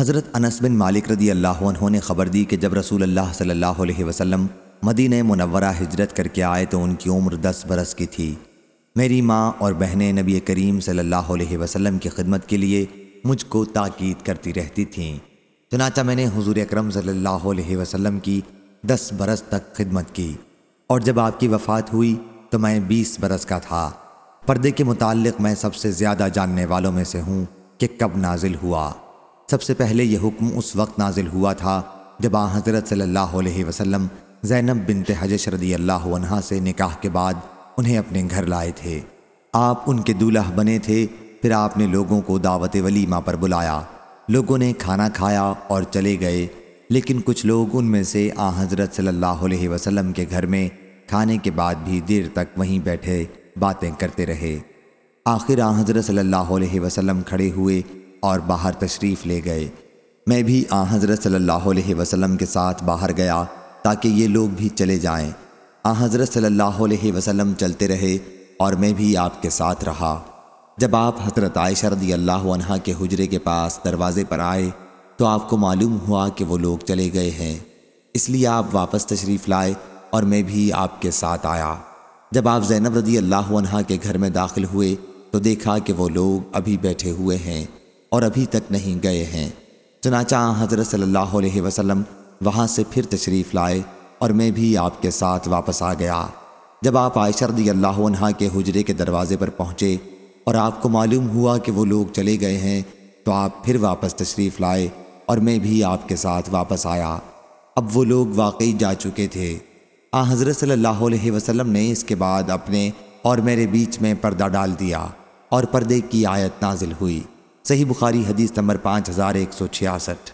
حضرت انس بن مالک رضی اللہ عنہ نے خبر دی کہ جب رسول اللہ صلی اللہ علیہ وسلم مدینہ منورہ ہجرت کر کے آئے تو ان کی عمر دس برس کی تھی۔ میری ماں اور بہنیں نبی کریم صلی اللہ علیہ وسلم کی خدمت کے لیے مجھ کو تاکید کرتی رہتی تھیں۔ چنانچہ میں نے حضور اکرم صلی اللہ علیہ وسلم کی دس برس تک خدمت کی اور جب آپ کی وفات ہوئی تو میں بیس برس کا تھا۔ پردے کے متعلق میں سب سے زیادہ جاننے والوں میں سے ہوں کہ کب نازل ہوا۔ سب سے پہلے یہ حکم اس وقت نازل ہوا تھا جب آ حضرت صلی اللہ علیہ وسلم زینب بنت حجش رضی اللہ عنہ سے نکاح کے بعد انہیں اپنے گھر لائے تھے۔ آپ ان کے دولہ بنے تھے، پھر آپ نے لوگوں کو دعوت ولیمہ پر بلایا۔ لوگوں نے کھانا کھایا اور چلے گئے، لیکن کچھ لوگ ان میں سے آ حضرت صلی اللہ علیہ وسلم کے گھر میں کھانے کے بعد بھی دیر تک وہیں بیٹھے باتیں کرتے رہے۔ آخر آ حضرت صلی اللہ علیہ وسلم کھڑے ہوئے اور باہر تشریف لے گئے۔ میں بھی آ حضرت صلی اللہ علیہ وسلم کے ساتھ باہر گیا تاکہ یہ لوگ بھی چلے جائیں۔ آ حضرت صلی اللہ علیہ وسلم چلتے رہے اور میں بھی آپ کے ساتھ رہا۔ جب آپ حضرت عائشہ رضی اللہ عنہ کے حجرے کے پاس دروازے پر آئے تو آپ کو معلوم ہوا کہ وہ لوگ چلے گئے ہیں۔ اس لیے آپ واپس تشریف لائے اور میں بھی آپ کے ساتھ آیا۔ جب آپ زینب رضی اللہ عنہ کے گھر میں داخل ہوئے تو دیکھا کہ وہ لوگ ابھی بیٹھے ہوئے ہیں۔ اور ابھی تک نہیں گئے ہیں۔ چنانچہ حضرت صلی اللہ علیہ وسلم وہاں سے پھر تشریف لائے اور میں بھی آپ کے ساتھ واپس آ گیا۔ جب آپ عائشہ رضی اللہ عنہ کے حجرے کے دروازے پر پہنچے اور آپ کو معلوم ہوا کہ وہ لوگ چلے گئے ہیں، تو آپ پھر واپس تشریف لائے اور میں بھی آپ کے ساتھ واپس آیا۔ اب وہ لوگ واقعی جا چکے تھے۔ آ، حضرت صلی اللہ علیہ وسلم نے اس کے بعد اپنے اور میرے بیچ میں پردہ ڈال دیا اور پردے کی آیت نازل ہوئی۔ صحیح بخاری حدیث نمبر پانچ ہزار ایک سو چھیاسٹھ